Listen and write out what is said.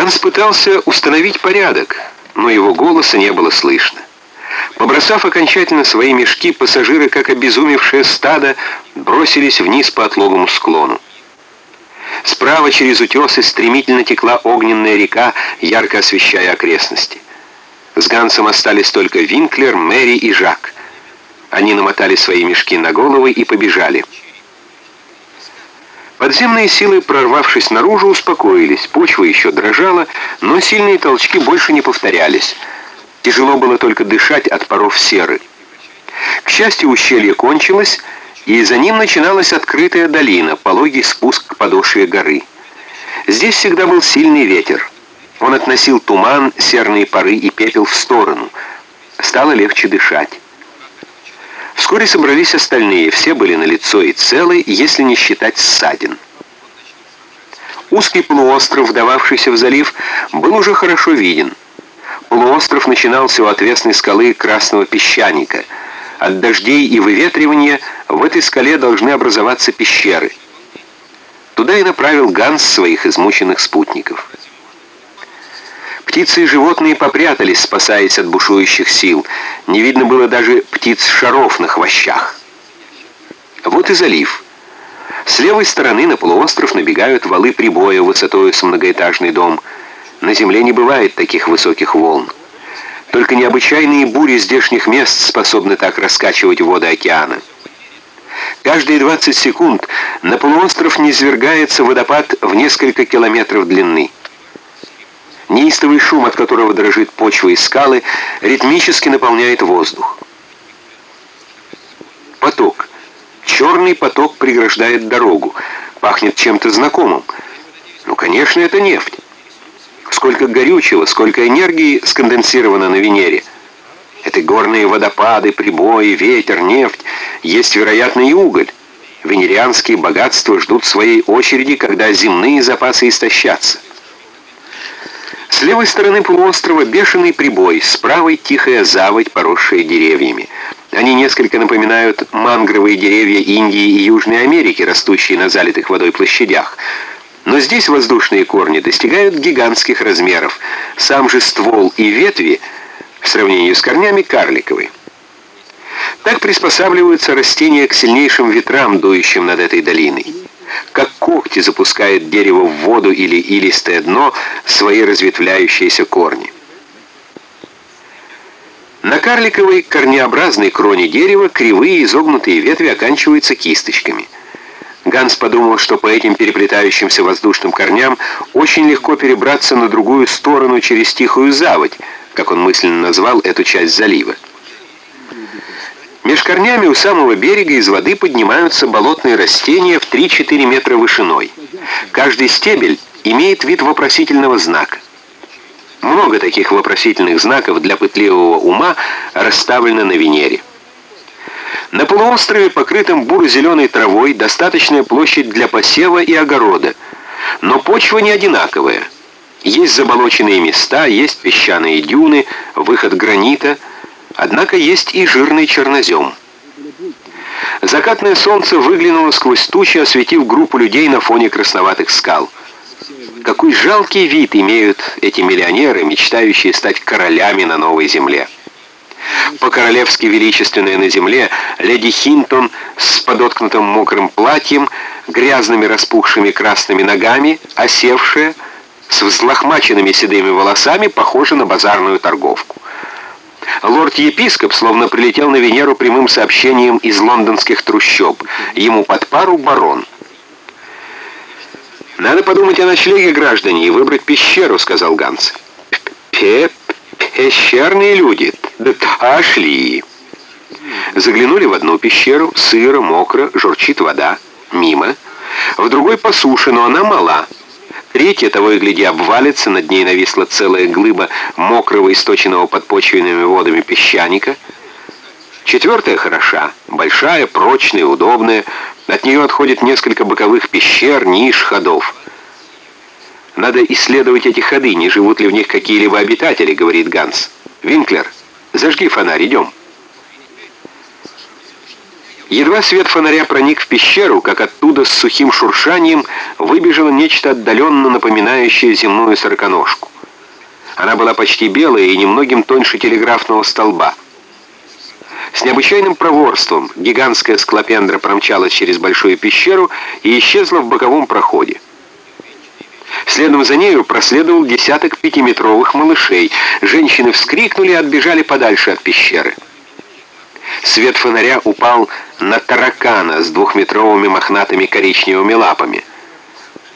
Ганс пытался установить порядок, но его голоса не было слышно. Побросав окончательно свои мешки, пассажиры, как обезумевшее стадо, бросились вниз по отлогому склону. Справа через утесы стремительно текла огненная река, ярко освещая окрестности. С Гансом остались только Винклер, Мэри и Жак. Они намотали свои мешки на головы и побежали. Подземные силы, прорвавшись наружу, успокоились. Почва еще дрожала, но сильные толчки больше не повторялись. Тяжело было только дышать от паров серы. К счастью, ущелье кончилось, и за ним начиналась открытая долина, пологий спуск к подошве горы. Здесь всегда был сильный ветер. Он относил туман, серные пары и пепел в сторону. Стало легче дышать. Вскоре собрались остальные, все были на лицо и целы, если не считать ссадин. Узкий полуостров, вдававшийся в залив, был уже хорошо виден. Полуостров начинался у отвесной скалы Красного Песчаника. От дождей и выветривания в этой скале должны образоваться пещеры. Туда и направил Ганс своих измученных спутников. Птицы и животные попрятались, спасаясь от бушующих сил. Не видно было даже птиц-шаров на хвощах. Вот и залив. С левой стороны на полуостров набегают валы прибоя высотой с многоэтажный дом. На земле не бывает таких высоких волн. Только необычайные бури здешних мест способны так раскачивать воды океана. Каждые 20 секунд на полуостров низвергается водопад в несколько километров длины. Неистовый шум, от которого дрожит почва и скалы, ритмически наполняет воздух. Поток. Черный поток преграждает дорогу. Пахнет чем-то знакомым. Ну, конечно, это нефть. Сколько горючего, сколько энергии сконденсировано на Венере. Это горные водопады, прибои, ветер, нефть. Есть, вероятно, и уголь. Венерианские богатства ждут своей очереди, когда земные запасы истощатся. С левой стороны полуострова бешеный прибой, с правой тихая заводь, поросшая деревьями. Они несколько напоминают мангровые деревья Индии и Южной Америки, растущие на залитых водой площадях. Но здесь воздушные корни достигают гигантских размеров. Сам же ствол и ветви в сравнении с корнями карликовые. Так приспосабливаются растения к сильнейшим ветрам, дующим над этой долиной как когти запускает дерево в воду или илистое дно свои разветвляющиеся корни. На карликовой корнеобразной кроне дерева кривые изогнутые ветви оканчиваются кисточками. Ганс подумал, что по этим переплетающимся воздушным корням очень легко перебраться на другую сторону через тихую заводь, как он мысленно назвал эту часть залива. Меж корнями у самого берега из воды поднимаются болотные растения в 3-4 метра вышиной. Каждый стебель имеет вид вопросительного знака. Много таких вопросительных знаков для пытливого ума расставлено на Венере. На полуострове, покрытом буро-зеленой травой, достаточная площадь для посева и огорода, но почва не одинаковая. Есть заболоченные места, есть песчаные дюны, выход гранита – Однако есть и жирный чернозем. Закатное солнце выглянуло сквозь тучи, осветив группу людей на фоне красноватых скал. Какой жалкий вид имеют эти миллионеры, мечтающие стать королями на новой земле. По-королевски величественная на земле, леди Хинтон с подоткнутым мокрым платьем, грязными распухшими красными ногами, осевшая, с взлохмаченными седыми волосами, похожа на базарную торговку. Лорд-епископ словно прилетел на Венеру прямым сообщением из лондонских трущоб. Ему под пару барон. «Надо подумать о ночлеге, граждане, и выбрать пещеру», — сказал Ганс. «Пе «Пещерные люди? Да пошли!» Заглянули в одну пещеру, сыро, мокро, журчит вода. Мимо. В другой по суше, но она мала. Третья, того и гляди, обвалится, над ней нависла целая глыба мокрого, источенного подпочвенными водами песчаника. Четвертая хороша, большая, прочная, удобная. От нее отходит несколько боковых пещер, ниш, ходов. «Надо исследовать эти ходы, не живут ли в них какие-либо обитатели», — говорит Ганс. «Винклер, зажги фонарь, идем». Едва свет фонаря проник в пещеру, как оттуда с сухим шуршанием выбежало нечто отдаленно напоминающее земную сороконожку. Она была почти белая и немногим тоньше телеграфного столба. С необычайным проворством гигантская склопендра промчалась через большую пещеру и исчезла в боковом проходе. Следом за нею проследовал десяток пятиметровых малышей. Женщины вскрикнули и отбежали подальше от пещеры. Свет фонаря упал на таракана с двухметровыми мохнатыми коричневыми лапами.